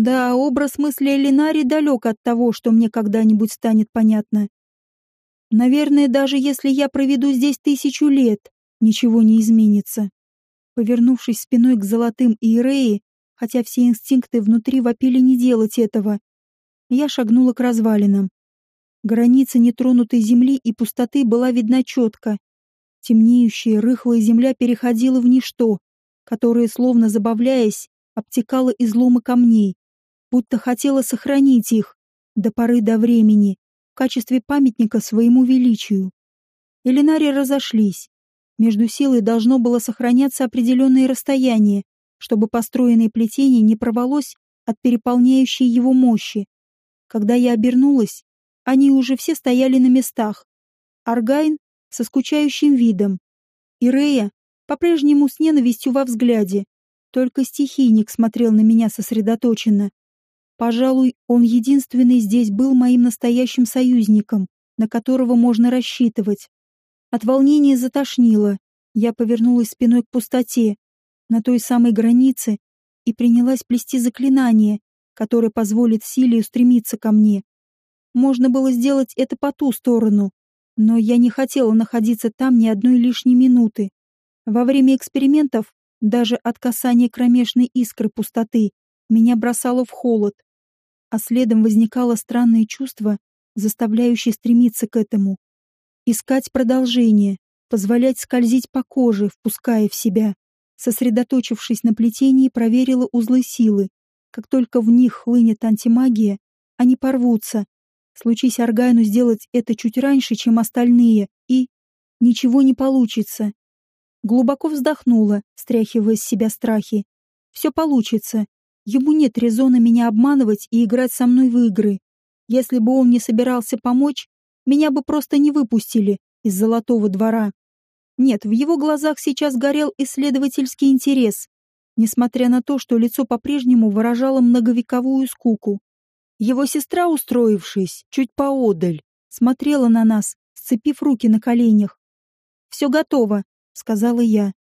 Да, образ мысли Элинари далек от того, что мне когда-нибудь станет понятно. Наверное, даже если я проведу здесь тысячу лет, ничего не изменится. Повернувшись спиной к золотым Иереи, хотя все инстинкты внутри вопили не делать этого, я шагнула к развалинам. Граница нетронутой земли и пустоты была видна четко. Темнеющая, рыхлая земля переходила в ничто, которое, словно забавляясь, обтекало изломы камней, будто хотела сохранить их до поры до времени в качестве памятника своему величию. Элинари разошлись. Между силой должно было сохраняться определенное расстояние, чтобы построенное плетение не порвалось от переполняющей его мощи. Когда я обернулась, они уже все стояли на местах. Аргайн со скучающим видом. И Рея по-прежнему с ненавистью во взгляде. Только стихийник смотрел на меня сосредоточенно. Пожалуй, он единственный здесь был моим настоящим союзником, на которого можно рассчитывать. От волнения затошнило. Я повернулась спиной к пустоте, на той самой границе, и принялась плести заклинание, которое позволит силе устремиться ко мне. Можно было сделать это по ту сторону, но я не хотела находиться там ни одной лишней минуты. Во время экспериментов, даже от касания кромешной искры пустоты, меня бросало в холод, а следом возникало странное чувство, заставляющее стремиться к этому. Искать продолжение, позволять скользить по коже, впуская в себя. Сосредоточившись на плетении, проверила узлы силы. Как только в них хлынет антимагия, они порвутся, Случись Аргайну сделать это чуть раньше, чем остальные, и... Ничего не получится. Глубоко вздохнула, стряхивая с себя страхи. Все получится. Ему нет резона меня обманывать и играть со мной в игры. Если бы он не собирался помочь, меня бы просто не выпустили из Золотого двора. Нет, в его глазах сейчас горел исследовательский интерес, несмотря на то, что лицо по-прежнему выражало многовековую скуку. Его сестра, устроившись чуть поодаль, смотрела на нас сцепив руки на коленях. «Все готово», — сказала я.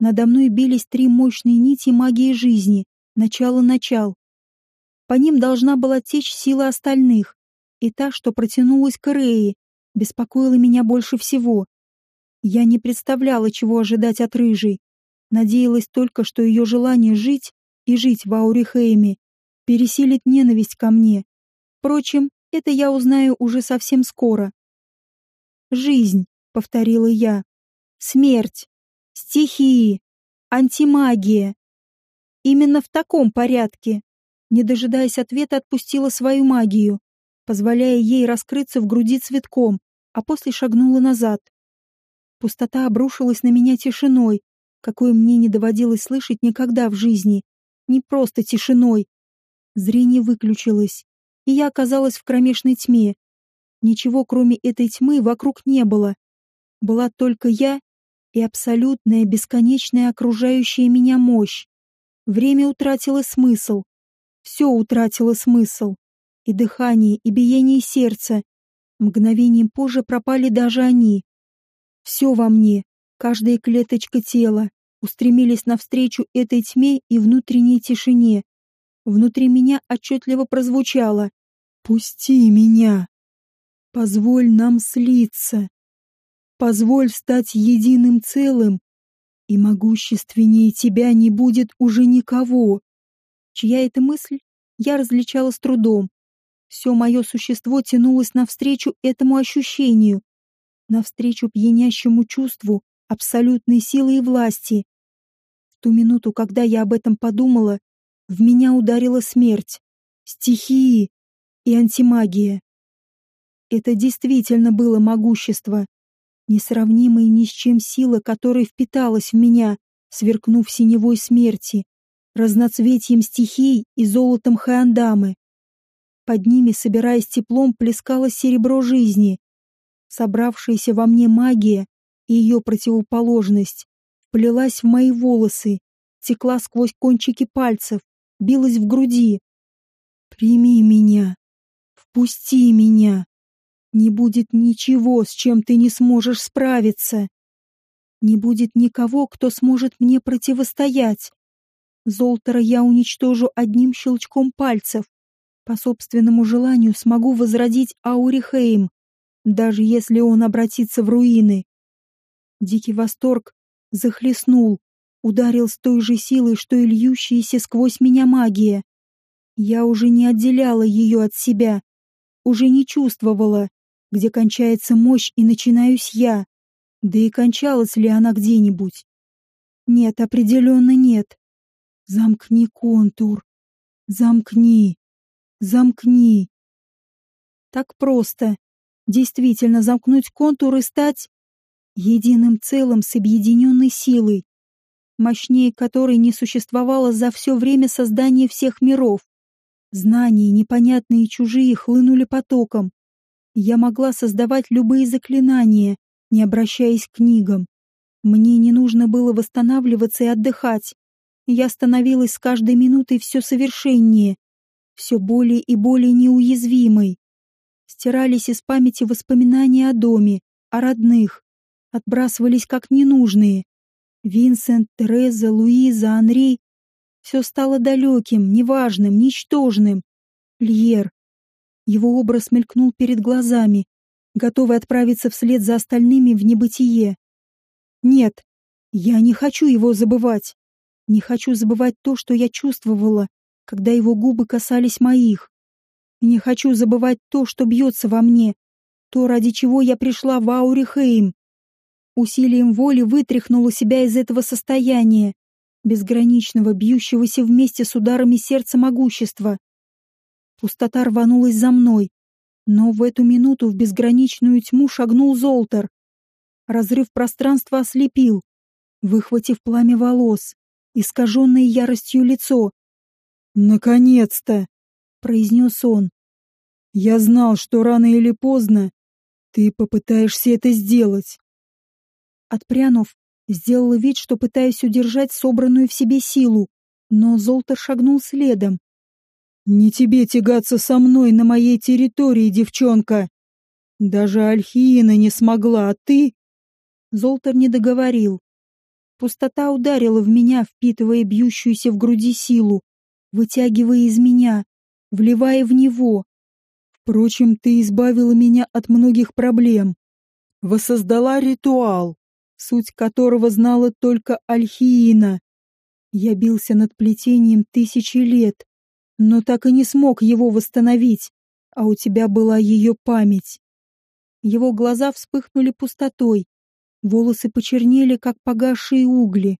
Надо мной бились три мощные нити магии жизни, начало-начал. По ним должна была течь сила остальных, и та, что протянулась к Рее, беспокоила меня больше всего. Я не представляла, чего ожидать от рыжей. Надеялась только, что ее желание жить и жить в Аурихейме пересилит ненависть ко мне. Впрочем, это я узнаю уже совсем скоро. «Жизнь», — повторила я. «Смерть. Стихии. Антимагия». Именно в таком порядке. Не дожидаясь ответа, отпустила свою магию, позволяя ей раскрыться в груди цветком, а после шагнула назад. Пустота обрушилась на меня тишиной, какой мне не доводилось слышать никогда в жизни. Не просто тишиной. Зрение выключилось, и я оказалась в кромешной тьме. Ничего, кроме этой тьмы, вокруг не было. Была только я и абсолютная, бесконечная окружающая меня мощь. Время утратило смысл. Все утратило смысл. И дыхание, и биение сердца. Мгновением позже пропали даже они. Все во мне, каждая клеточка тела, устремились навстречу этой тьме и внутренней тишине. Внутри меня отчетливо прозвучало «Пусти меня! Позволь нам слиться! Позволь стать единым целым, и могущественнее тебя не будет уже никого!» Чья это мысль, я различала с трудом. Все мое существо тянулось навстречу этому ощущению, навстречу пьянящему чувству абсолютной силы и власти. В ту минуту, когда я об этом подумала, в меня ударила смерть, стихии и антимагия. Это действительно было могущество, несравнимое ни с чем сила, которая впиталась в меня, сверкнув синевой смерти, разноцветием стихий и золотом Хаандамы. Под ними, собираясь теплом, плескалось серебро жизни, Собравшаяся во мне магия и ее противоположность плелась в мои волосы, текла сквозь кончики пальцев, билась в груди. «Прими меня! Впусти меня! Не будет ничего, с чем ты не сможешь справиться! Не будет никого, кто сможет мне противостоять! Золтера я уничтожу одним щелчком пальцев. По собственному желанию смогу возродить Аурихейм, даже если он обратится в руины. Дикий восторг захлестнул, ударил с той же силой, что и льющаяся сквозь меня магия. Я уже не отделяла ее от себя, уже не чувствовала, где кончается мощь и начинаюсь я, да и кончалась ли она где-нибудь. Нет, определенно нет. Замкни контур. Замкни. Замкни. Так просто, действительно замкнуть контур и стать единым целым с объединенной силой, мощнее которой не существовало за все время создания всех миров. Знания, непонятные и чужие, хлынули потоком. Я могла создавать любые заклинания, не обращаясь к книгам. Мне не нужно было восстанавливаться и отдыхать. Я становилась с каждой минутой все совершеннее, все более и более неуязвимой стирались из памяти воспоминания о доме, о родных, отбрасывались как ненужные. Винсент, Тереза, Луиза, Анри — все стало далеким, неважным, ничтожным. Льер. Его образ мелькнул перед глазами, готовый отправиться вслед за остальными в небытие. Нет, я не хочу его забывать. Не хочу забывать то, что я чувствовала, когда его губы касались моих. Не хочу забывать то, что бьется во мне, то, ради чего я пришла в Аурихейм. Усилием воли вытряхнула себя из этого состояния, безграничного, бьющегося вместе с ударами сердца могущества. Пустота рванулась за мной, но в эту минуту в безграничную тьму шагнул Золтер. Разрыв пространства ослепил, выхватив пламя волос, искаженное яростью лицо. «Наконец-то!» произнес он. Я знал, что рано или поздно ты попытаешься это сделать. Отпрянув, сделала вид, что пытаюсь удержать собранную в себе силу, но Золтер шагнул следом. «Не тебе тягаться со мной на моей территории, девчонка! Даже Альхиина не смогла, а ты...» Золтер не договорил. Пустота ударила в меня, впитывая бьющуюся в груди силу, вытягивая из меня, вливая в него. Впрочем, ты избавила меня от многих проблем. Воссоздала ритуал, суть которого знала только Альхиина. Я бился над плетением тысячи лет, но так и не смог его восстановить, а у тебя была ее память. Его глаза вспыхнули пустотой, волосы почернели, как погасшие угли.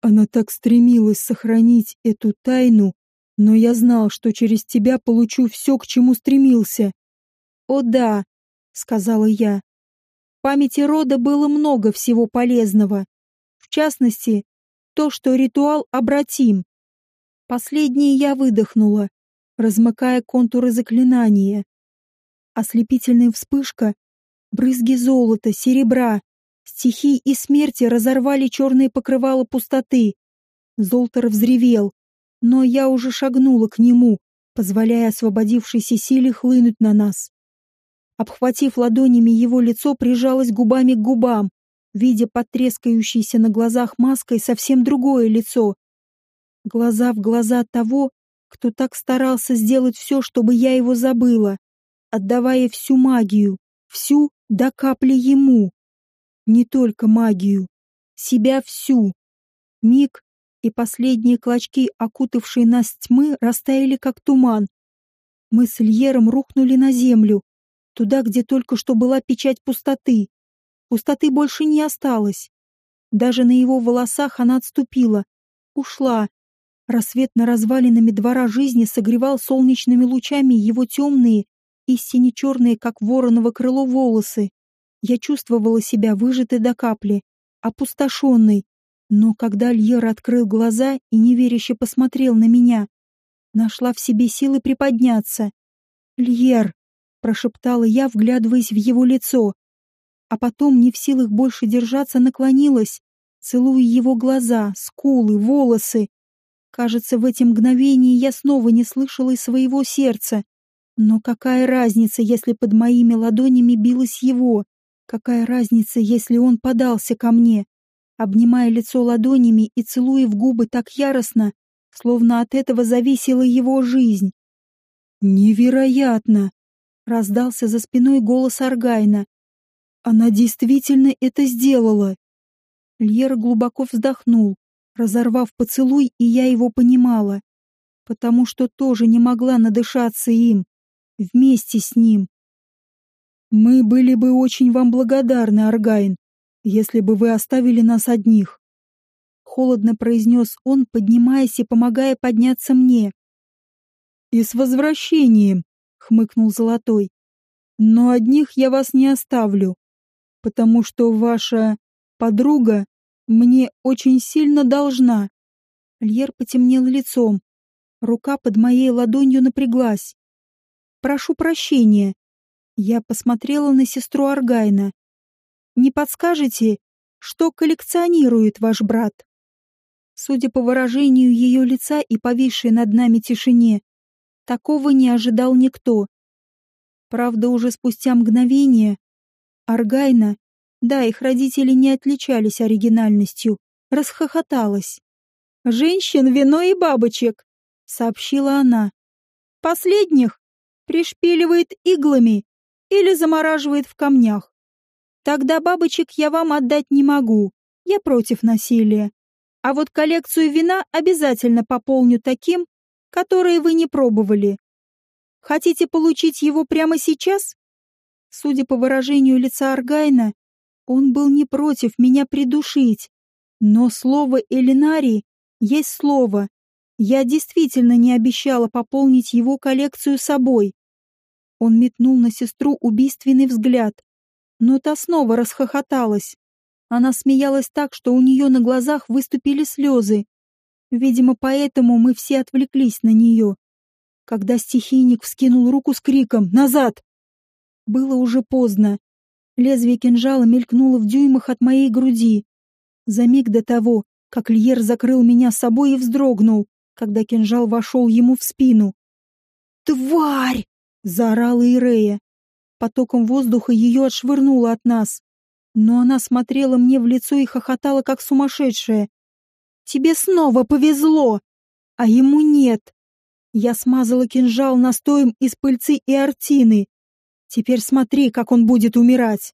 Она так стремилась сохранить эту тайну, но я знал, что через тебя получу все, к чему стремился. «О да», — сказала я. В памяти рода было много всего полезного. В частности, то, что ритуал обратим. Последнее я выдохнула, размыкая контуры заклинания. Ослепительная вспышка, брызги золота, серебра, стихий и смерти разорвали черные покрывала пустоты. Золтер взревел, но я уже шагнула к нему, позволяя освободившейся силе хлынуть на нас. Обхватив ладонями его лицо, прижалась губами к губам, видя потрескающейся на глазах маской совсем другое лицо. Глаза в глаза того, кто так старался сделать все, чтобы я его забыла, отдавая всю магию, всю до капли ему. Не только магию, себя всю. Миг, и последние клочки, окутавшие нас тьмы, растаяли как туман. Мы с Льером рухнули на землю, туда, где только что была печать пустоты. Пустоты больше не осталось. Даже на его волосах она отступила, ушла. Рассвет на развалинами двора жизни согревал солнечными лучами его темные и сине-черные, как вороново крыло, волосы. Я чувствовала себя выжатой до капли, опустошенной, но когда Льер открыл глаза и неверяще посмотрел на меня, нашла в себе силы приподняться. «Льер!» — прошептала я, вглядываясь в его лицо. А потом, не в силах больше держаться, наклонилась, целуя его глаза, скулы, волосы. Кажется, в эти мгновения я снова не слышала и своего сердца. Но какая разница, если под моими ладонями билось его? Какая разница, если он подался ко мне? обнимая лицо ладонями и целуя в губы так яростно, словно от этого зависела его жизнь. «Невероятно!» — раздался за спиной голос Аргайна. «Она действительно это сделала!» Льер глубоко вздохнул, разорвав поцелуй, и я его понимала, потому что тоже не могла надышаться им, вместе с ним. «Мы были бы очень вам благодарны, Аргайн», если бы вы оставили нас одних. Холодно произнес он, поднимаясь и помогая подняться мне. И с возвращением, хмыкнул Золотой. Но одних я вас не оставлю, потому что ваша подруга мне очень сильно должна. Льер потемнел лицом. Рука под моей ладонью напряглась. Прошу прощения. Я посмотрела на сестру Аргайна. Не подскажете, что коллекционирует ваш брат? Судя по выражению ее лица и повисшей над нами тишине, такого не ожидал никто. Правда, уже спустя мгновение Аргайна, да, их родители не отличались оригинальностью, расхохоталась. «Женщин, вино и бабочек», — сообщила она. «Последних пришпиливает иглами или замораживает в камнях. Тогда бабочек я вам отдать не могу. Я против насилия. А вот коллекцию вина обязательно пополню таким, которые вы не пробовали. Хотите получить его прямо сейчас? Судя по выражению лица Аргайна, он был не против меня придушить. Но слово Элинари есть слово. Я действительно не обещала пополнить его коллекцию собой. Он метнул на сестру убийственный взгляд, но та снова расхохоталась. Она смеялась так, что у нее на глазах выступили слезы. Видимо, поэтому мы все отвлеклись на нее. Когда стихийник вскинул руку с криком «Назад!», было уже поздно. Лезвие кинжала мелькнуло в дюймах от моей груди. За миг до того, как Льер закрыл меня собой и вздрогнул, когда кинжал вошел ему в спину. «Тварь!» — заорала Ирея. потоком воздуха ее отшвырнуло от нас. Но она смотрела мне в лицо и хохотала, как сумасшедшая. «Тебе снова повезло, а ему нет!» Я смазала кинжал настоем из пыльцы и артины. Теперь смотри, как он будет умирать.